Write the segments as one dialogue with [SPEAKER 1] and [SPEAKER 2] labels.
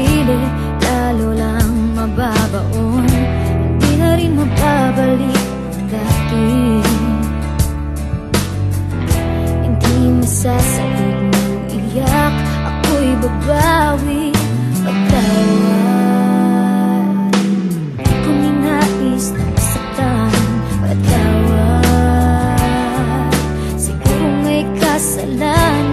[SPEAKER 1] sarili Lalo lang mababaon. Hindi na rin mababalik ang dati. Hindi masasagot ng iyak Ako'y babawi Pagtawad Kung inais na masaktan Pagtawad Siguro may kasalanan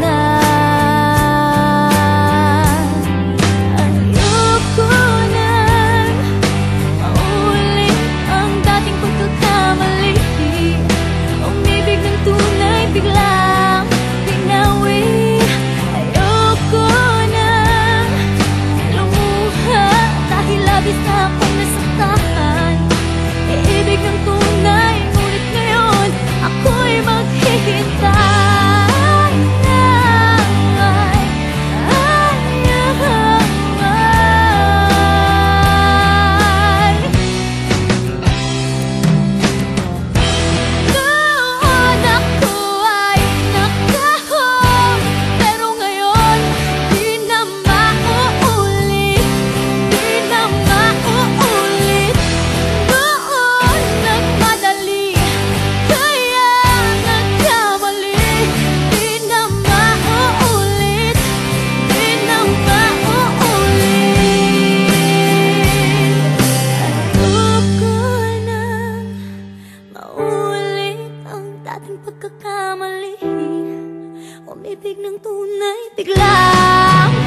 [SPEAKER 1] Umibig ng tunay biglang